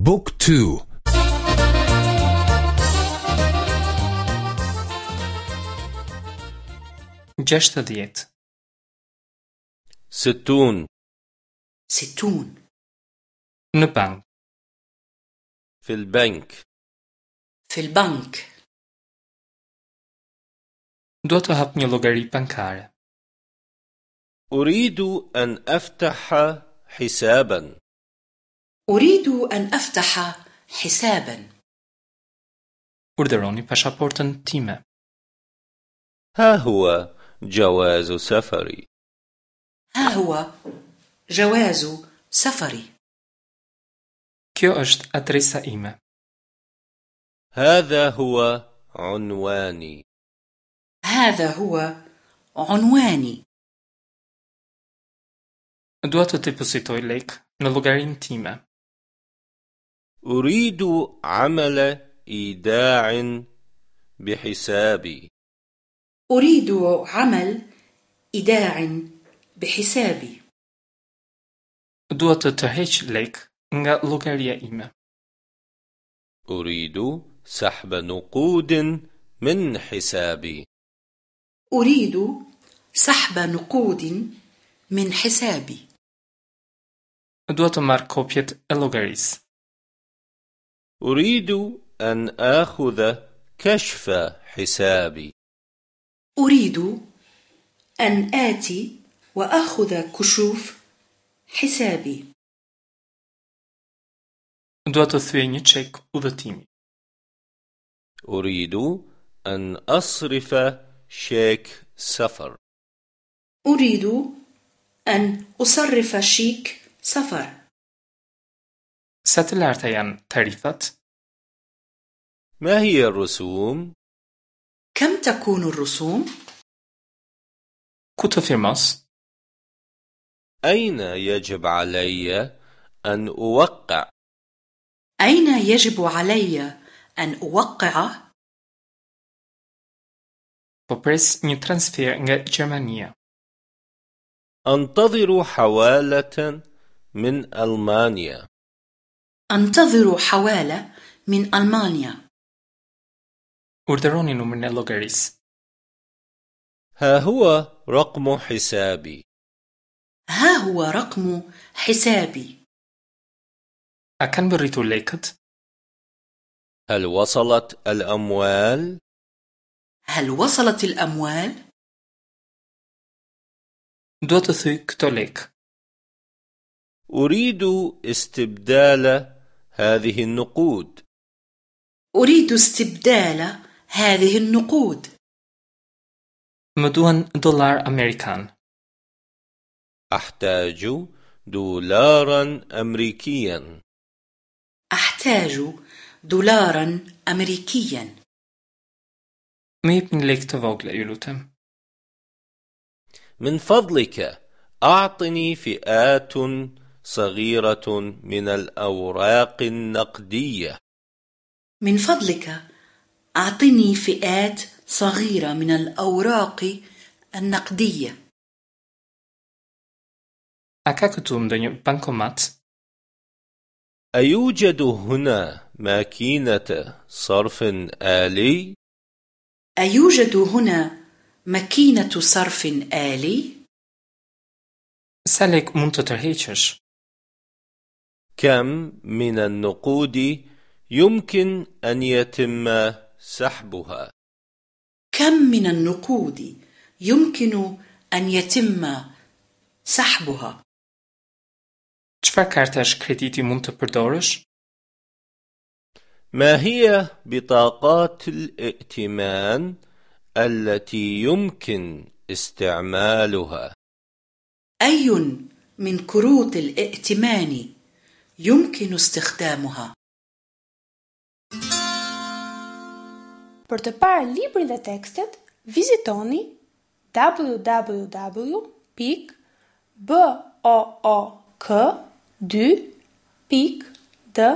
بوك تو جشت ديت ستون ستون نبانك في البنك في البنك Do të hap një llogari bankare. أريد أن أفتح حسابا أريد أن أفتح حسابا. Urdhëroni pashaportën time ها هو جواز سفري. ها هو جواز سفري. Kjo është adresa ime هذا هو عنواني. هذا هو عنواني. دواتو تيبسي تويليك në llogarin time أريد عمل إيداع بحسابي أريد عمل إيداع بحسابي të tërheq lek nga llogaria ime. أريد سحب نقود من حسابي أريد سحب نقود من حسابي kopjet e llogarisë. أريد أن آخذ كشف حسابي. أريد أن آتي وأخذ كشوف حسابي. Dua të thyej një çek udhëtimi. أريد أن أصرف شيك سفر. أريد أن أصرف شيك سفر. Janë tarifat? ما هي الرسوم؟ كم تكون الرسوم؟ Të firmos? أين يجب علي أن أوقع؟ أين يجب علي أن أوقع؟ Pres një transfer nga Gjermania. أنتظر حوالة من ألمانيا أنتظر حوالة من ألمانيا numrin e llogarisë. ها هو رقم حسابي ها هو رقم حسابي kanë bërritur lekët? هل وصلت الأموال؟ هل وصلت الأموال؟ Këto lek. أريد استبدال هذه النقود أريد استبدال هذه النقود duan dollar amerikan. أحتاج دولارا أمريكيا أحتاج دولارا أمريكيا të vogla, ju lutem. من فضلك أعطني فئات صغيرة من الأوراق النقدية من فضلك أعطني فئات صغيرة من الأوراق النقدية ndonjë bankomat? أيوجد هنا ماكينة صرف آلي؟ أيوجد هنا ماكينة صرف آلي؟ Mund të tërheqësh? كم من النقود يمكن أن يتم سحبها؟ كم من النقود يمكن أن يتم سحبها؟ Çfarë kartash krediti mund të përdorësh? ما هي بطاقات الائتمان التي يمكن استعمالها؟ أي من كروت الائتمان يمكن استخدامها؟ Për të parë librin dhe tekstet, vizitoni www.book2.de